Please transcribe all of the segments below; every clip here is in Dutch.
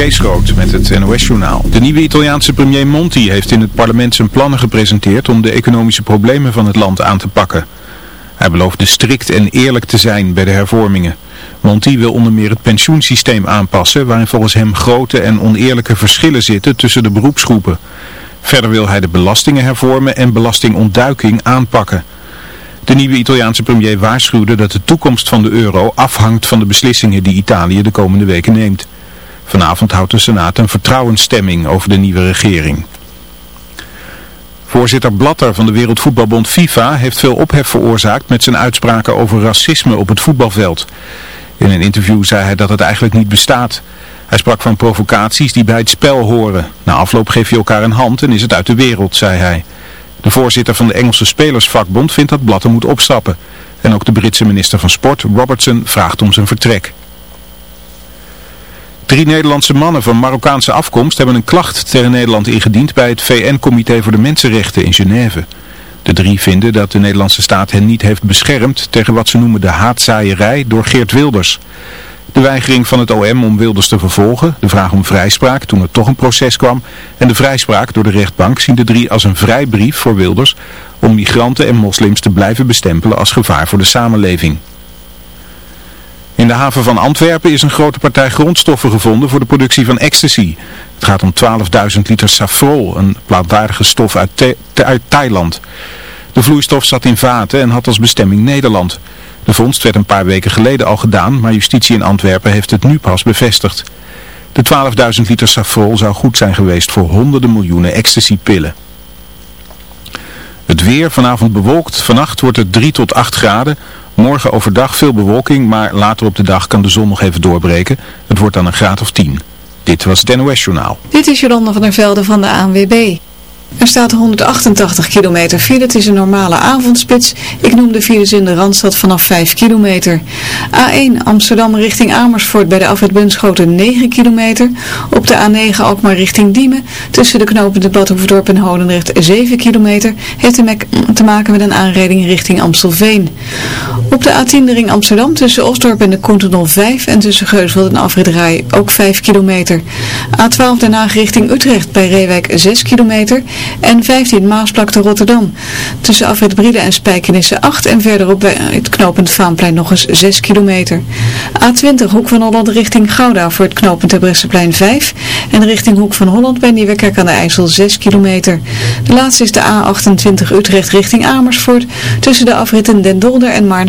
Kees Groot met het NOS-journaal. De nieuwe Italiaanse premier Monti heeft in het parlement zijn plannen gepresenteerd om de economische problemen van het land aan te pakken. Hij beloofde strikt en eerlijk te zijn bij de hervormingen. Monti wil onder meer het pensioensysteem aanpassen, waarin volgens hem grote en oneerlijke verschillen zitten tussen de beroepsgroepen. Verder wil hij de belastingen hervormen en belastingontduiking aanpakken. De nieuwe Italiaanse premier waarschuwde dat de toekomst van de euro afhangt van de beslissingen die Italië de komende weken neemt. Vanavond houdt de Senaat een vertrouwensstemming over de nieuwe regering. Voorzitter Blatter van de Wereldvoetbalbond FIFA heeft veel ophef veroorzaakt met zijn uitspraken over racisme op het voetbalveld. In een interview zei hij dat het eigenlijk niet bestaat. Hij sprak van provocaties die bij het spel horen. Na afloop geef je elkaar een hand en is het uit de wereld, zei hij. De voorzitter van de Engelse Spelersvakbond vindt dat Blatter moet opstappen. En ook de Britse minister van Sport, Robertson, vraagt om zijn vertrek. Drie Nederlandse mannen van Marokkaanse afkomst hebben een klacht tegen Nederland ingediend bij het VN-comité voor de Mensenrechten in Genève. De drie vinden dat de Nederlandse staat hen niet heeft beschermd tegen wat ze noemen de haatzaaierij door Geert Wilders. De weigering van het OM om Wilders te vervolgen, de vraag om vrijspraak toen er toch een proces kwam en de vrijspraak door de rechtbank zien de drie als een vrijbrief voor Wilders om migranten en moslims te blijven bestempelen als gevaar voor de samenleving. In de haven van Antwerpen is een grote partij grondstoffen gevonden voor de productie van ecstasy. Het gaat om 12.000 liter safrol, een plantaardige stof uit, uit Thailand. De vloeistof zat in vaten en had als bestemming Nederland. De vondst werd een paar weken geleden al gedaan, maar justitie in Antwerpen heeft het nu pas bevestigd. De 12.000 liter safrol zou goed zijn geweest voor honderden miljoenen ecstasypillen. Weer vanavond bewolkt, vannacht wordt het 3 tot 8 graden. Morgen overdag veel bewolking, maar later op de dag kan de zon nog even doorbreken. Het wordt dan een graad of 10. Dit was het NOS Journaal. Dit is Jolanda van der Velde van de ANWB. Er staat 188 kilometer file. Het is een normale avondspits. Ik noem de files in de Randstad vanaf 5 kilometer. A1 Amsterdam richting Amersfoort bij de afrit Bunschoten 9 kilometer. Op de A9 Alkmaar richting Diemen. Tussen de knopen de Badhoevedorp en Holendrecht 7 kilometer. Heeft te maken met een aanrijding richting Amstelveen. Op de A10 de ring Amsterdam tussen Osdorp en de Koentenol 5. En tussen Geusveld en Afrit Rij ook 5 kilometer. A12 Den Haag richting Utrecht bij Reewijk 6 kilometer en 15 Maasplakte Rotterdam. Tussen Afrit Brielen en Spijkenissen 8 en verderop bij het knooppunt Vaanplein nog eens 6 kilometer. A20 Hoek van Holland richting Gouda voor het knooppunt Terbrechtseplein 5 en richting Hoek van Holland bij Nieuwekerk aan de IJssel 6 kilometer. De laatste is de A28 Utrecht richting Amersfoort tussen de afritten Den Dolder en Maarn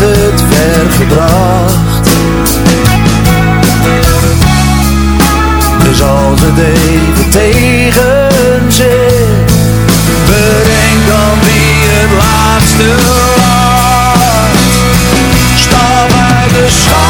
het ver gebracht. Dus als het even tegen zit, bedenk dan wie het laatste lacht. Stap uit de schaal.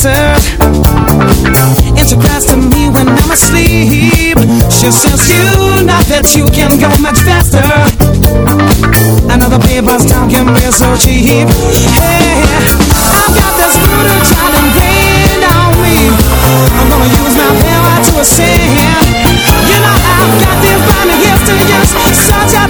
She cries to me when I'm asleep. She says you know that you can go much faster. Another paper's talk can be so cheap. Hey, I've got this brutal child ingrained on me. I'm gonna use my power to ascend. You know I've got blinding gifts to use. Such a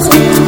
volgen.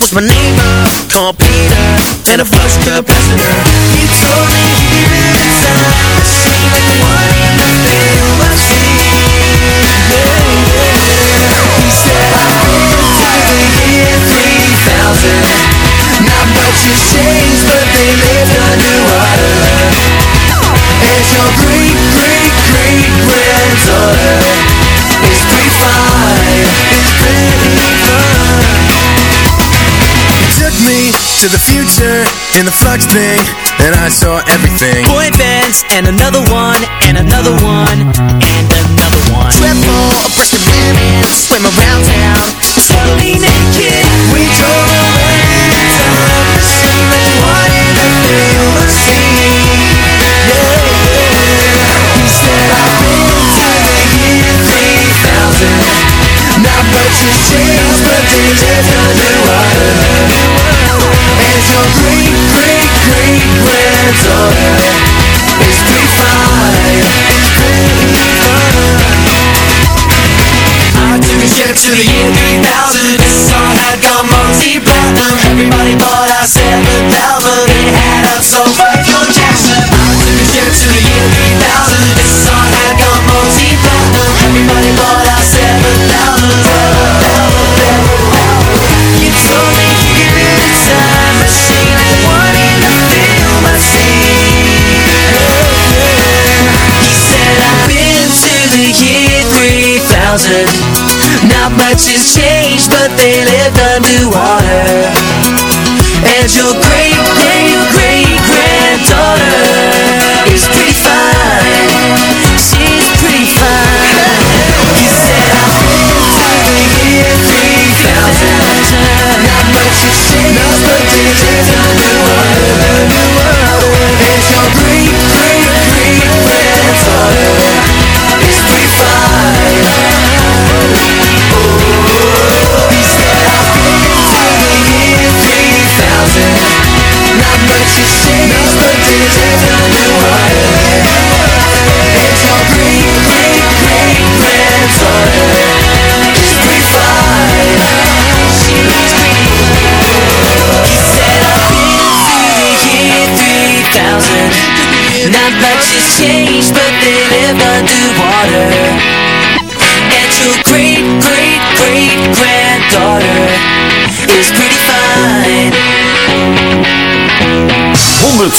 Was my neighbor uh, called Peter, and a voice capacitor. He told me he inside a machine like the one in the film I've seen. Yeah, yeah. He said been to the year 3000. Not much has changed, but they lived underwater. And your great, great, great granddaughter to the future in the flux thing, and I saw everything. Boy bands and another one and another one and another one. Triple a bunch of women swim around town, totally naked. We drove away in a time machine like the one the film Yeah, yeah. He said I've been to the year 3000. Not much has changed, but they lived underwater. And your great, great, great granddaughter is. It's pretty fun. I took a ship to the year 3000 This song had gone multi-platinum Everybody bought our seventh album It had us so Michael Jackson I took a ship to the year 3000 This song had gone multi-platinum Everybody bought our seventh album 3000 Not much has changed but they lived underwater And your great,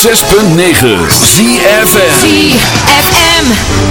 106.9 ZFM ZFM.